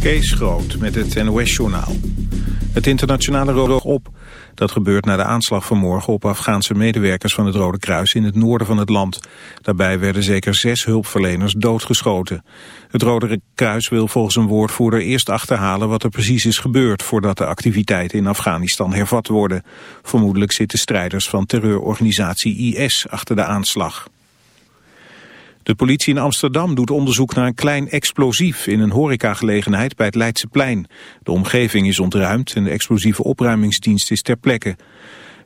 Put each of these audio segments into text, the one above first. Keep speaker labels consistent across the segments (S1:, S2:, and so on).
S1: Kees Groot met het NOS-journaal. Het internationale Rode op. Dat gebeurt na de aanslag vanmorgen op Afghaanse medewerkers van het Rode Kruis in het noorden van het land. Daarbij werden zeker zes hulpverleners doodgeschoten. Het Rode Kruis wil volgens een woordvoerder eerst achterhalen wat er precies is gebeurd voordat de activiteiten in Afghanistan hervat worden. Vermoedelijk zitten strijders van terreurorganisatie IS achter de aanslag. De politie in Amsterdam doet onderzoek naar een klein explosief in een horecagelegenheid bij het Leidseplein. De omgeving is ontruimd en de explosieve opruimingsdienst is ter plekke.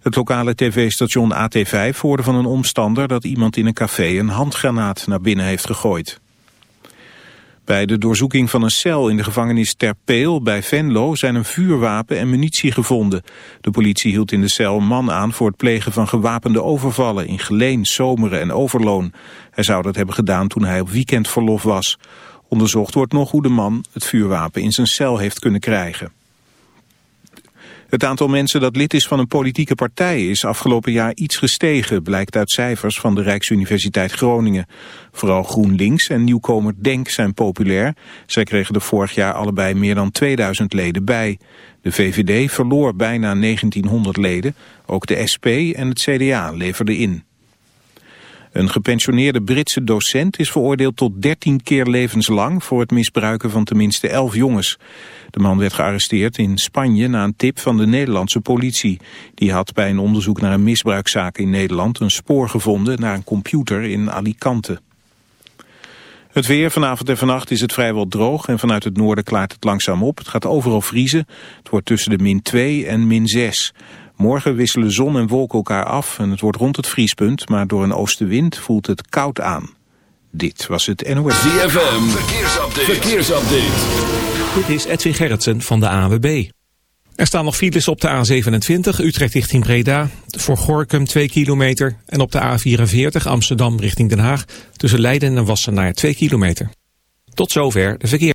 S1: Het lokale tv-station AT5 hoorde van een omstander dat iemand in een café een handgranaat naar binnen heeft gegooid. Bij de doorzoeking van een cel in de gevangenis Ter Peel bij Venlo zijn een vuurwapen en munitie gevonden. De politie hield in de cel een man aan voor het plegen van gewapende overvallen in Geleen, Zomeren en Overloon. Hij zou dat hebben gedaan toen hij op weekendverlof was. Onderzocht wordt nog hoe de man het vuurwapen in zijn cel heeft kunnen krijgen. Het aantal mensen dat lid is van een politieke partij is afgelopen jaar iets gestegen, blijkt uit cijfers van de Rijksuniversiteit Groningen. Vooral GroenLinks en nieuwkomer Denk zijn populair. Zij kregen er vorig jaar allebei meer dan 2000 leden bij. De VVD verloor bijna 1900 leden, ook de SP en het CDA leverden in. Een gepensioneerde Britse docent is veroordeeld tot 13 keer levenslang voor het misbruiken van tenminste 11 jongens. De man werd gearresteerd in Spanje na een tip van de Nederlandse politie. Die had bij een onderzoek naar een misbruikzaak in Nederland een spoor gevonden naar een computer in Alicante. Het weer vanavond en vannacht is het vrijwel droog en vanuit het noorden klaart het langzaam op. Het gaat overal vriezen. Het wordt tussen de min 2 en min 6. Morgen wisselen zon en wolken elkaar af en het wordt rond het vriespunt, maar door een oostenwind voelt het koud aan. Dit was het NOS.
S2: ZFM, verkeersupdate. verkeersupdate.
S3: Dit is Edwin Gerritsen van de AWB. Er staan nog files op de A27 Utrecht richting Breda, voor Gorkum 2 kilometer en op de A44 Amsterdam richting Den Haag tussen Leiden en Wassenaar 2 kilometer. Tot zover de verkeer.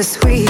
S4: The sweet.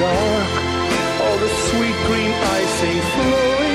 S5: dark. All the sweet green icing flowing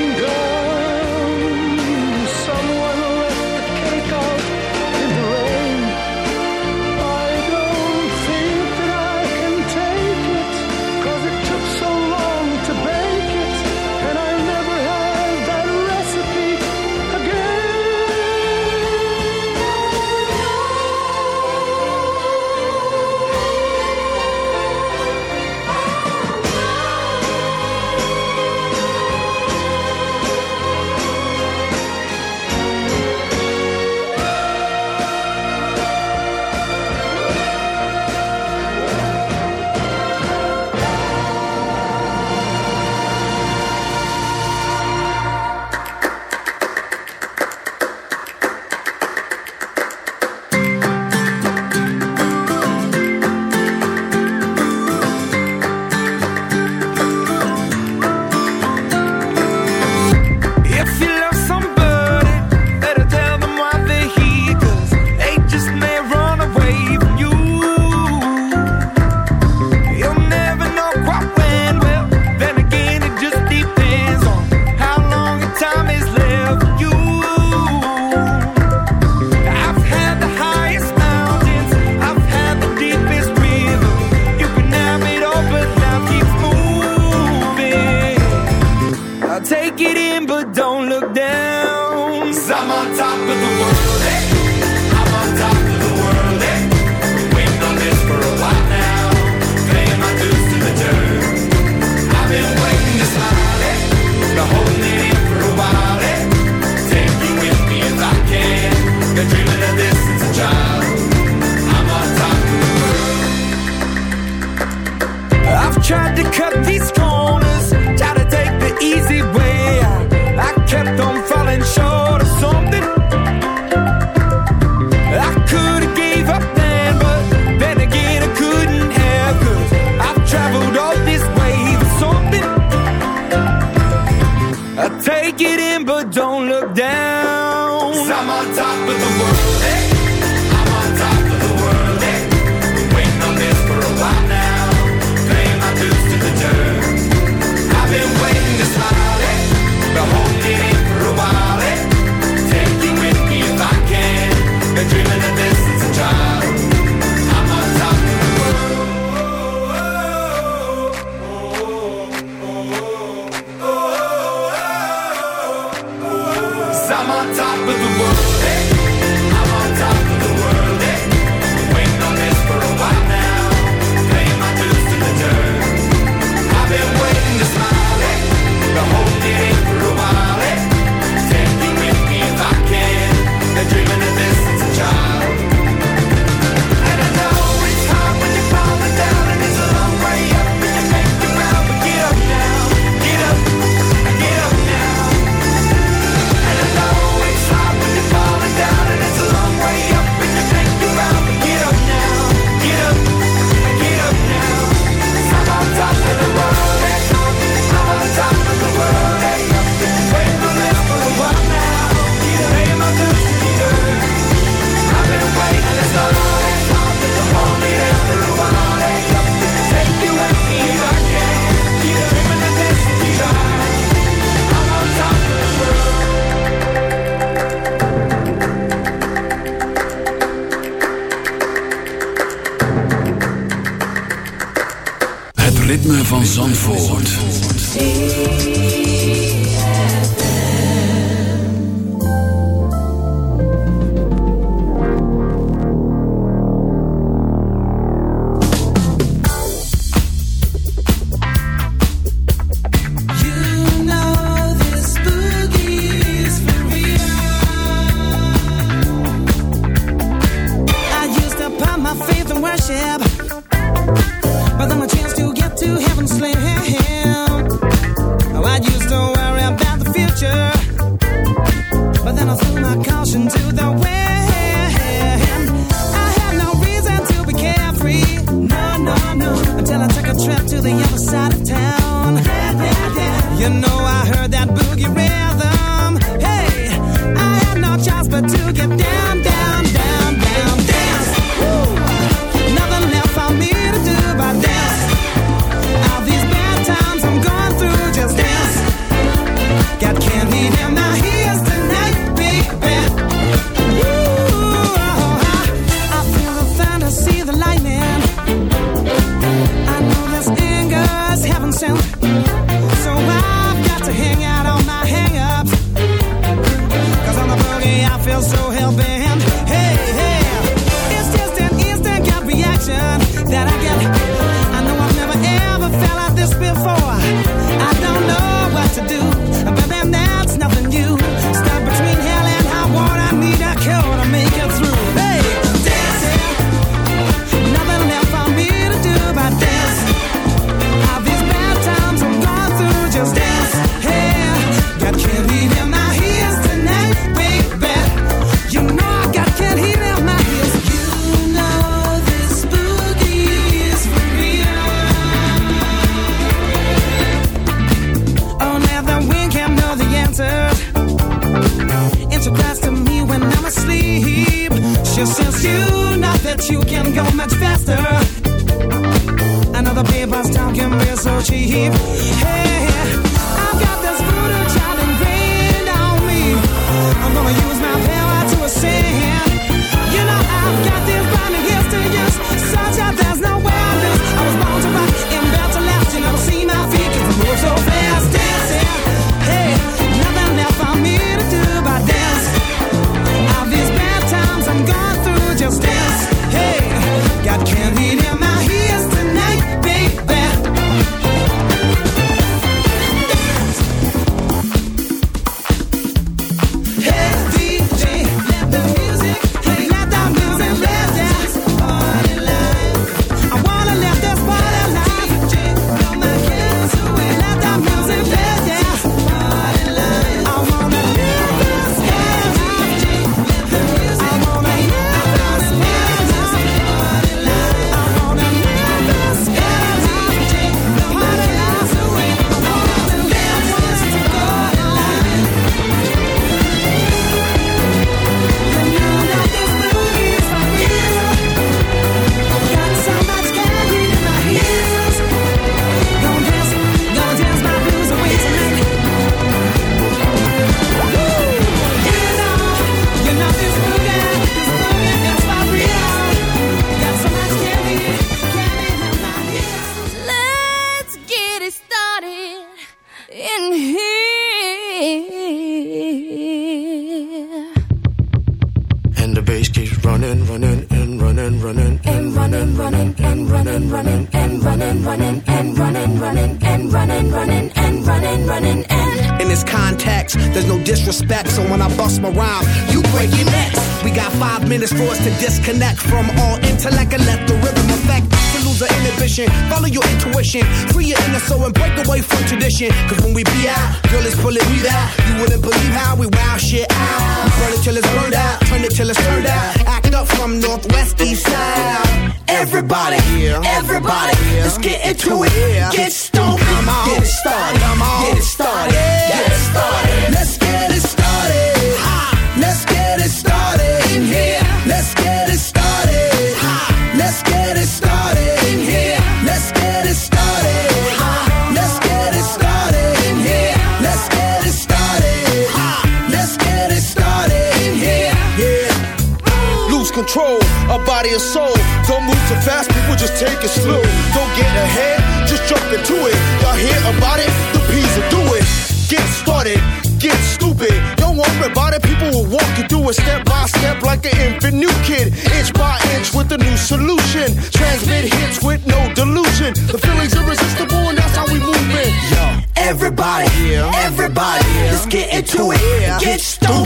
S6: Everybody, let's get into it. Get
S7: stoned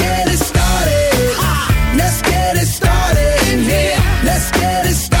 S6: get it started.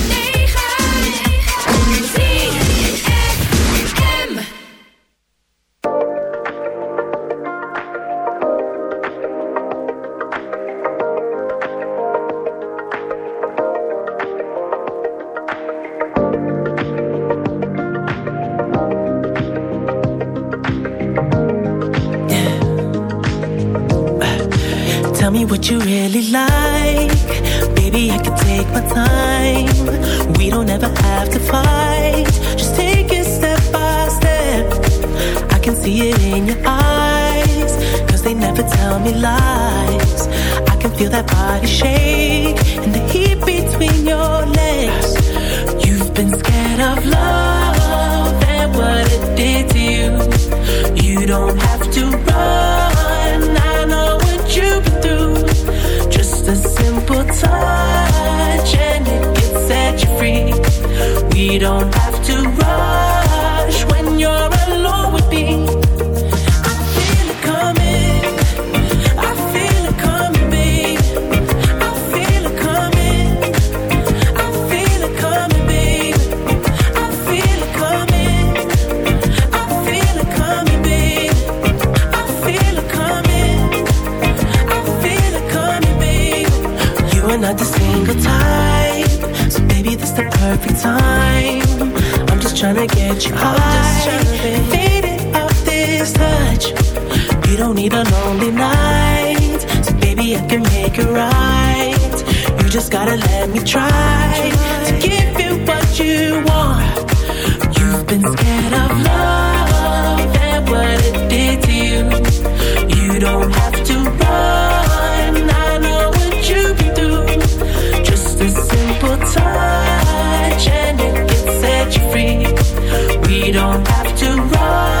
S8: can
S9: make it right. You just gotta let me try to give you what you want. You've been scared of love and what it did to you. You don't have to run. I know what you can do. Just a simple touch and it can set you free. We don't have to run.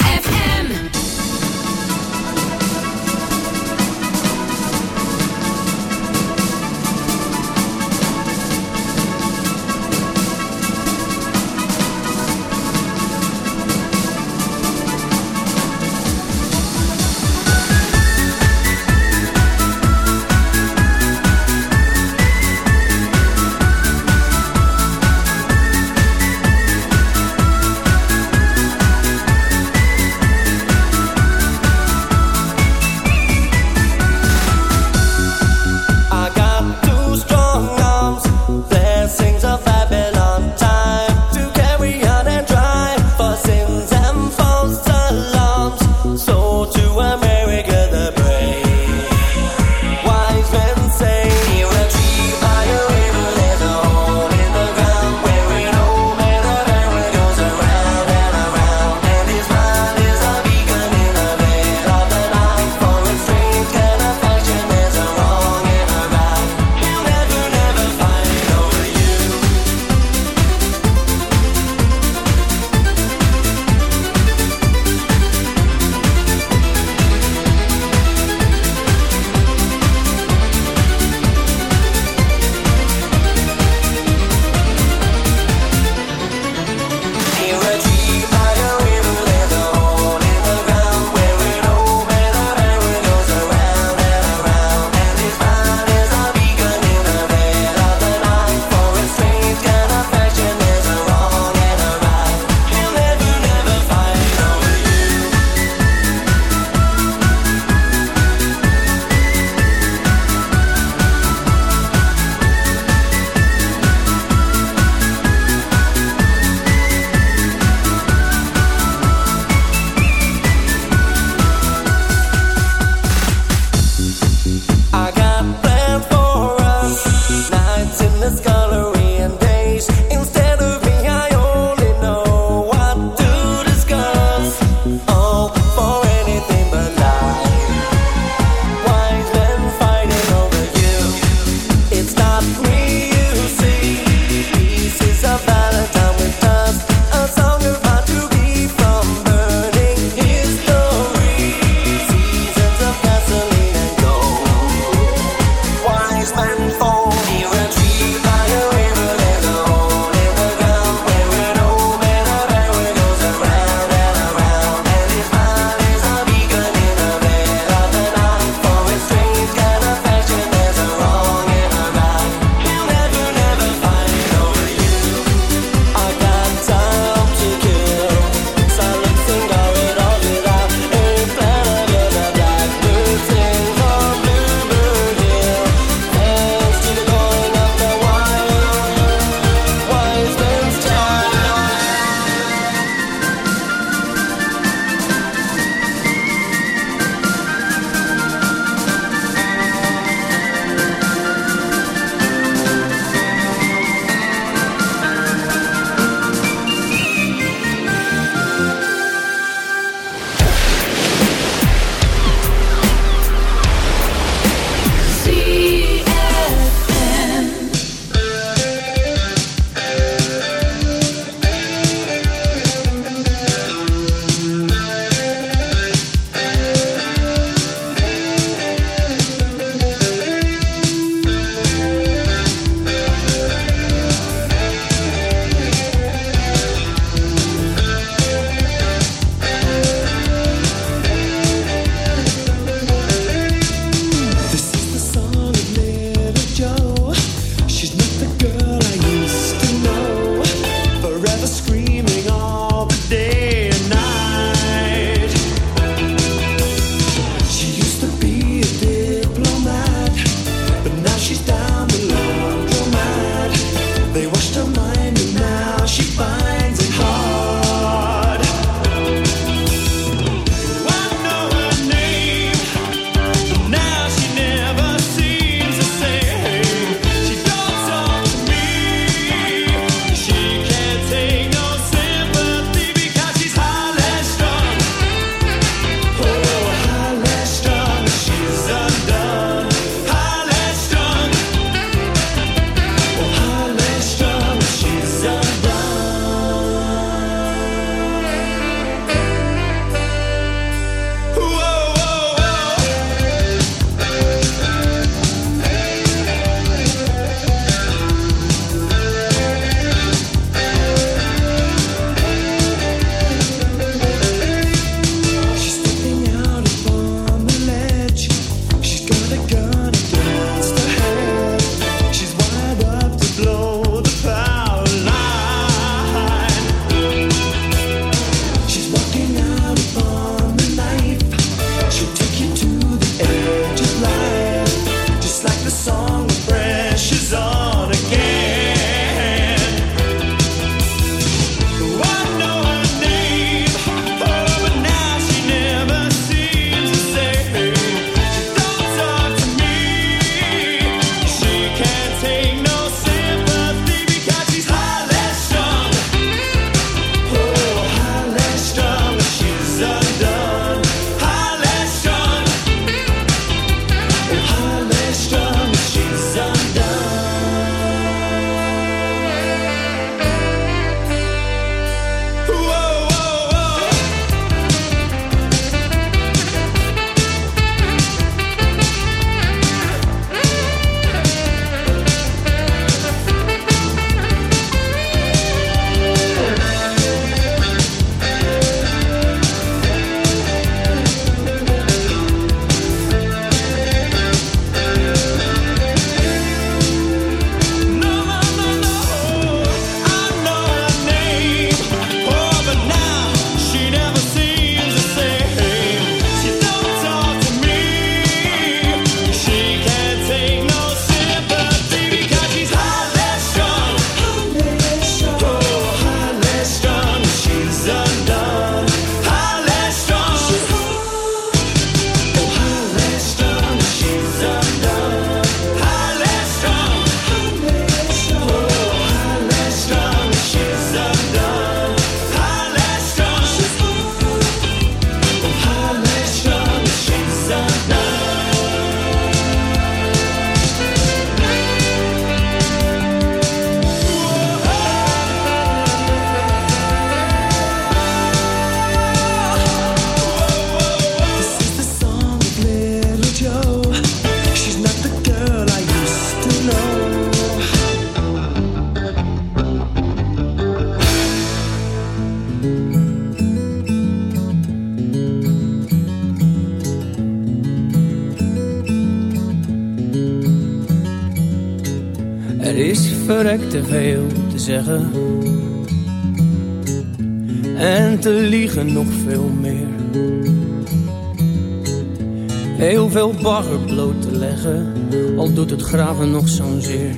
S10: Bagger bloot te leggen, al doet het graven nog zo'n zeer.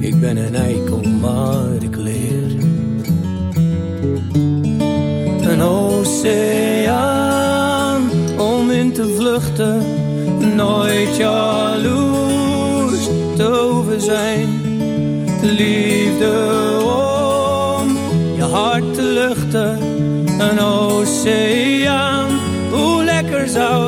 S10: Ik ben een eikel, maar ik leer. Een oceaan om in te vluchten, nooit jaloers te over zijn. Liefde om je hart te luchten, een oceaan, hoe lekker zou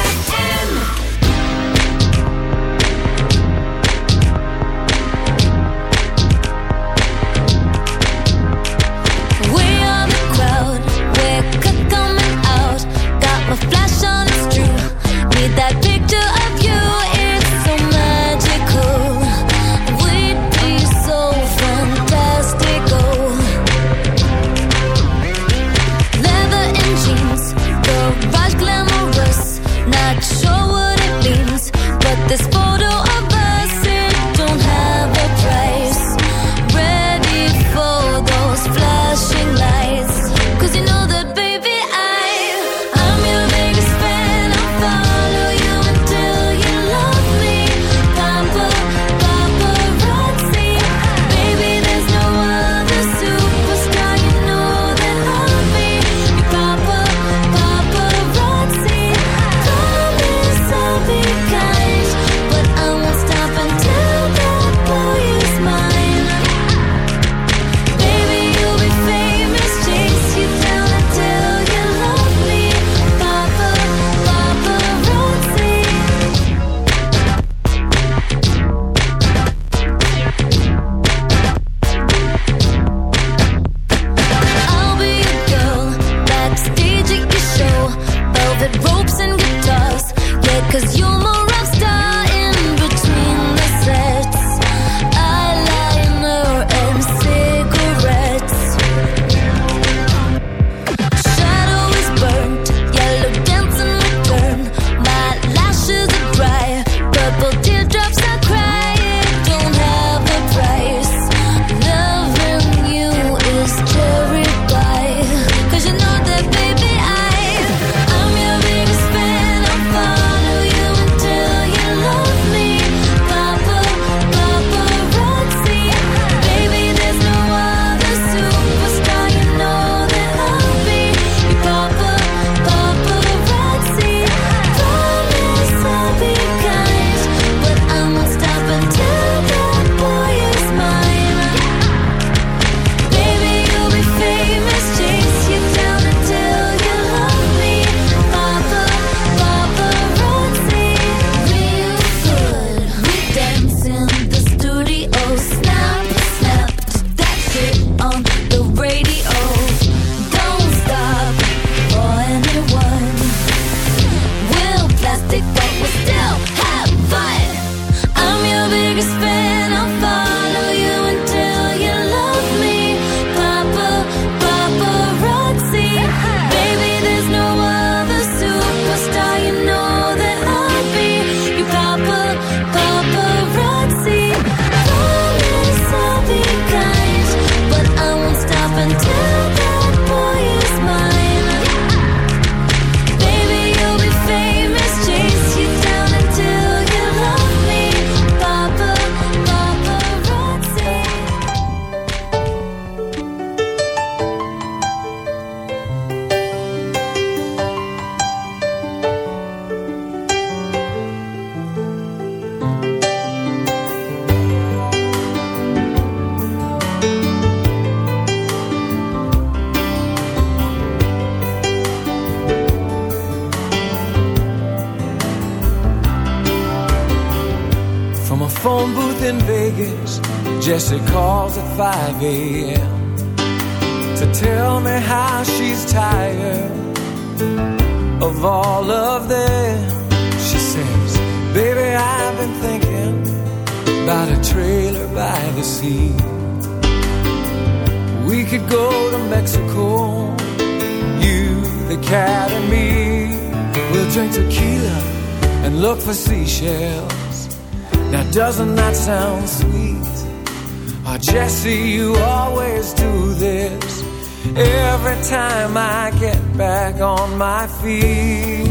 S11: every time I get back on my feet.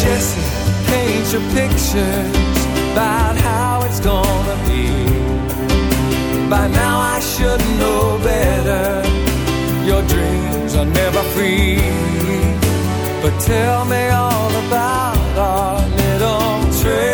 S11: Jesse paints your pictures about how it's gonna be. By now I should know better. Your dreams are never free. But tell me all about our little trip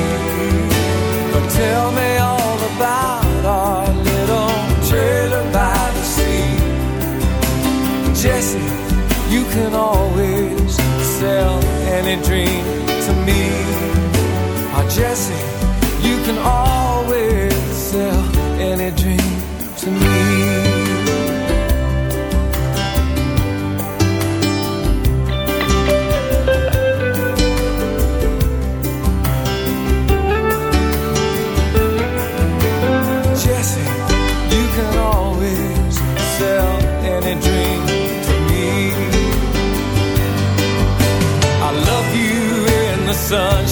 S11: 그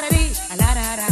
S12: la, la, la,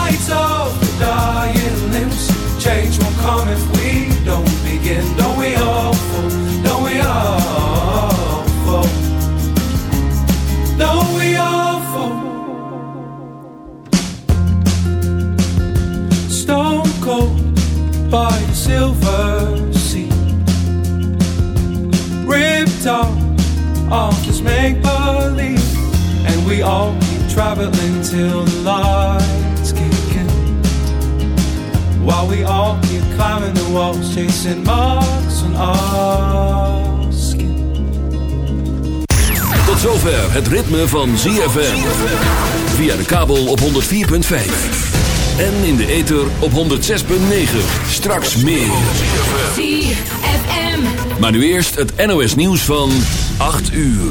S12: we all keep traveling till the lights kick in. While we all keep climbing the walls, chasing marks on our skin.
S13: Tot zover het ritme van ZFM. Via de kabel op 104.5. En in de ether op 106.9. Straks meer.
S14: ZFM.
S13: Maar nu eerst het NOS nieuws van 8 uur.